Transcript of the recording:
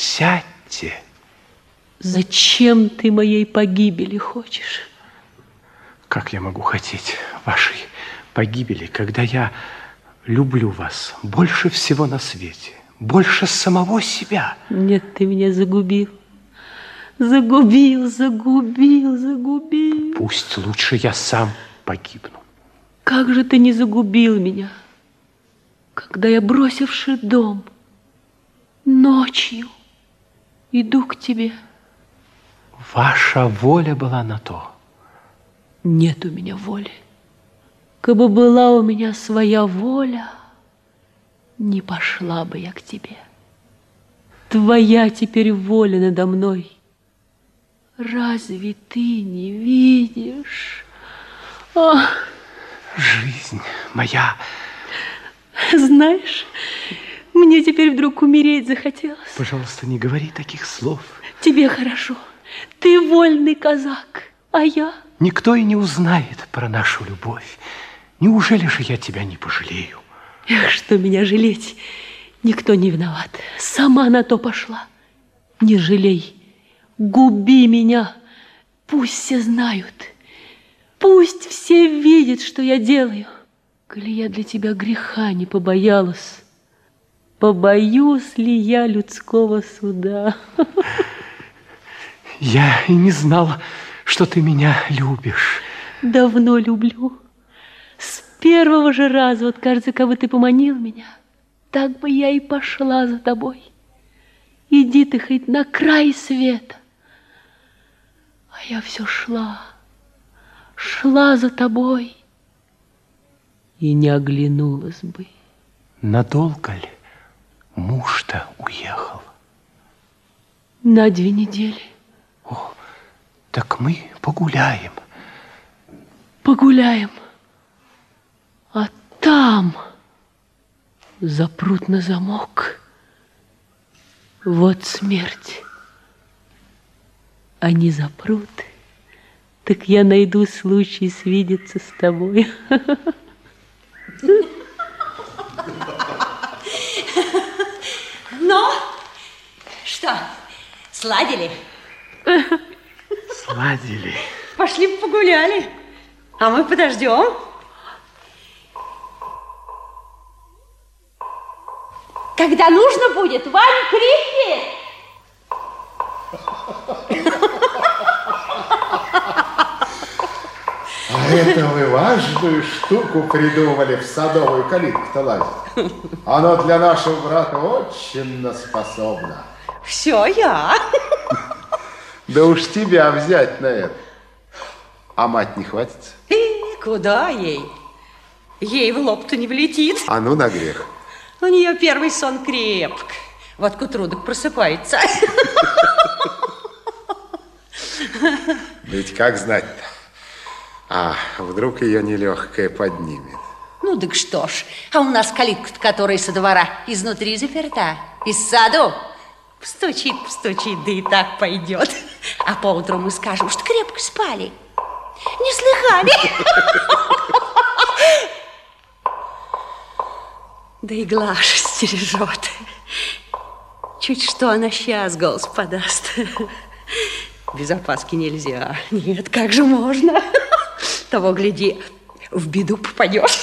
Сядьте. Зачем ты моей погибели хочешь? Как я могу хотеть вашей погибели, когда я люблю вас больше всего на свете, больше самого себя? Нет, ты меня загубил. Загубил, загубил, загубил. Пусть лучше я сам погибну. Как же ты не загубил меня, когда я, бросивши дом, ночью иду к тебе? Ваша воля была на то. Нет у меня воли. Кабы была у меня своя воля, не пошла бы я к тебе. Твоя теперь воля надо мной. Разве ты не видишь? Ах! Жизнь моя. Знаешь, мне теперь вдруг умереть захотелось. Пожалуйста, не говори таких слов. Тебе хорошо. Ты вольный казак, а я... Никто и не узнает про нашу любовь. Неужели же я тебя не пожалею? Эх, что меня жалеть? Никто не виноват. Сама на то пошла. Не жалей. Губи меня. Пусть все знают. Пусть все видят, что я делаю. Коли я для тебя греха не побоялась, побоюсь ли я людского суда? Я и не знала, что ты меня любишь. Давно люблю. С первого же раза, вот кажется, как бы ты поманил меня, так бы я и пошла за тобой. Иди ты хоть на край света. А я все шла шла за тобой и не оглянулась бы. Надолго ли муж-то уехал? На две недели. О, так мы погуляем. Погуляем. А там запрут на замок. Вот смерть. Они запрут так я найду случай свидеться с тобой. Ну, что, сладили? Сладили. Пошли погуляли, а мы подождем. Когда нужно будет, Вань крикнет. А это вы важную штуку придумали в садовую калитку-то лазить. Оно для нашего брата очень способно. Все я. Да уж тебя взять на это. А мать не хватится? И куда ей? Ей в лоб-то не влетит. А ну на грех. У нее первый сон крепк. Вот к утру так просыпается. Ведь как знать-то? А вдруг ее нелегкая поднимет? Ну, так что ж, а у нас калитка которая со двора изнутри заперта, из саду. Постучит, постучит, да и так пойдет. А поутру мы скажем, что крепко спали. Не слыхали? Да и Глаша стережет. Чуть что она сейчас голос подаст. Без опаски нельзя. Нет, как же можно? Того, гляди, в беду попадешь.